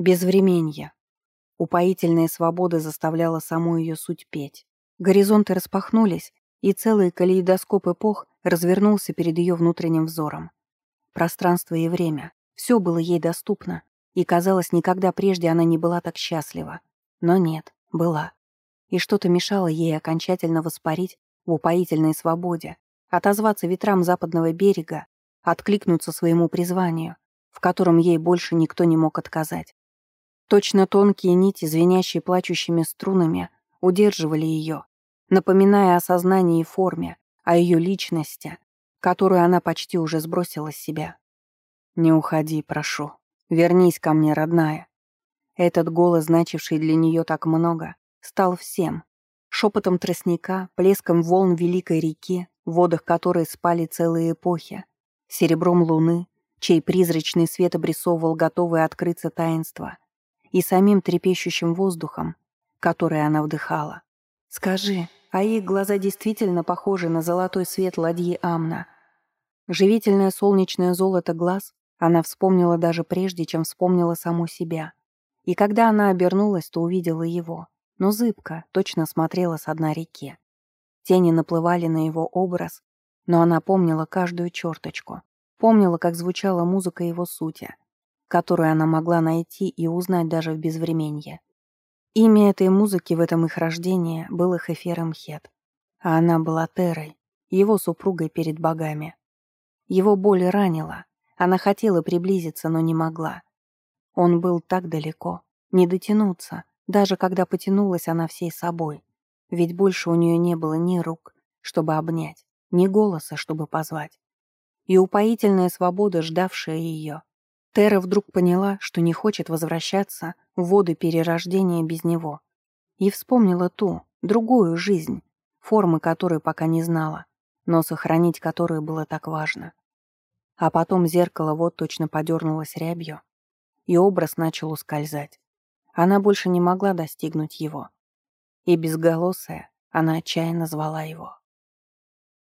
Безвременье. Упоительная свобода заставляла саму ее суть петь. Горизонты распахнулись, и целый калейдоскоп эпох развернулся перед ее внутренним взором. Пространство и время — все было ей доступно, и, казалось, никогда прежде она не была так счастлива. Но нет, была. И что-то мешало ей окончательно воспарить в упоительной свободе, отозваться ветрам западного берега, откликнуться своему призванию, в котором ей больше никто не мог отказать. Точно тонкие нити, звенящие плачущими струнами, удерживали ее, напоминая о сознании и форме, о ее личности, которую она почти уже сбросила с себя. «Не уходи, прошу. Вернись ко мне, родная». Этот голос, значивший для нее так много, стал всем. Шепотом тростника, плеском волн великой реки, в водах которой спали целые эпохи, серебром луны, чей призрачный свет обрисовывал готовое открыться таинство — и самим трепещущим воздухом, который она вдыхала. «Скажи, а их глаза действительно похожи на золотой свет ладьи Амна?» Живительное солнечное золото глаз она вспомнила даже прежде, чем вспомнила саму себя. И когда она обернулась, то увидела его. Но зыбка точно смотрела с дна реки. Тени наплывали на его образ, но она помнила каждую черточку. Помнила, как звучала музыка его сути — которую она могла найти и узнать даже в безвременье. Имя этой музыки в этом их рождении было Хефером Хет, а она была Терой, его супругой перед богами. Его боль ранила, она хотела приблизиться, но не могла. Он был так далеко, не дотянуться, даже когда потянулась она всей собой, ведь больше у нее не было ни рук, чтобы обнять, ни голоса, чтобы позвать. И упоительная свобода, ждавшая ее, Тера вдруг поняла, что не хочет возвращаться в воды перерождения без него. И вспомнила ту, другую жизнь, формы которой пока не знала, но сохранить которую было так важно. А потом зеркало вот точно подернулось рябью, и образ начал ускользать. Она больше не могла достигнуть его. И безголосая она отчаянно звала его.